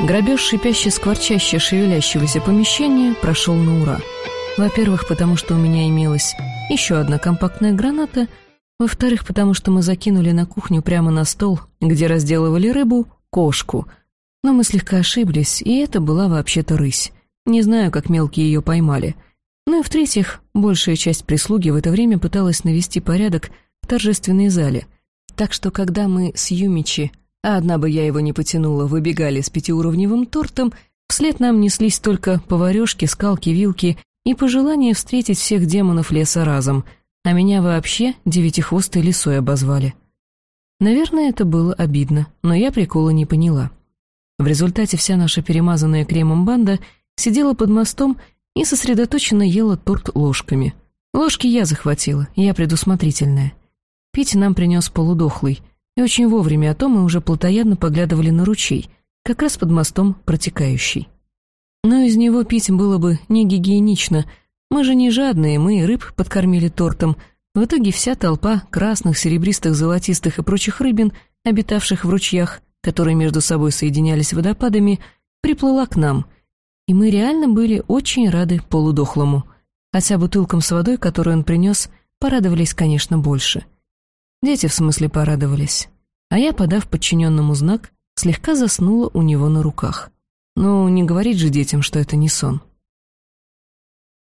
Грабеж шипяще-скворчаще шевелящегося помещения прошел на ура. Во-первых, потому что у меня имелась еще одна компактная граната, во-вторых, потому что мы закинули на кухню прямо на стол, где разделывали рыбу, кошку. Но мы слегка ошиблись, и это была вообще-то рысь. Не знаю, как мелкие ее поймали. Ну и в-третьих, большая часть прислуги в это время пыталась навести порядок в торжественной зале. Так что, когда мы с Юмичи а одна бы я его не потянула, выбегали с пятиуровневым тортом, вслед нам неслись только поварешки, скалки, вилки и пожелание встретить всех демонов леса разом, а меня вообще девятихвостой лисой обозвали. Наверное, это было обидно, но я прикола не поняла. В результате вся наша перемазанная кремом банда сидела под мостом и сосредоточенно ела торт ложками. Ложки я захватила, я предусмотрительная. Пить нам принес полудохлый — и очень вовремя, а то мы уже плотоядно поглядывали на ручей, как раз под мостом протекающий. Но из него пить было бы не гигиенично. Мы же не жадные, мы и рыб подкормили тортом. В итоге вся толпа красных, серебристых, золотистых и прочих рыбин, обитавших в ручьях, которые между собой соединялись водопадами, приплыла к нам. И мы реально были очень рады полудохлому. Хотя бутылкам с водой, которую он принес, порадовались, конечно, больше — Дети в смысле порадовались. А я, подав подчиненному знак, слегка заснула у него на руках. Ну, не говорить же детям, что это не сон.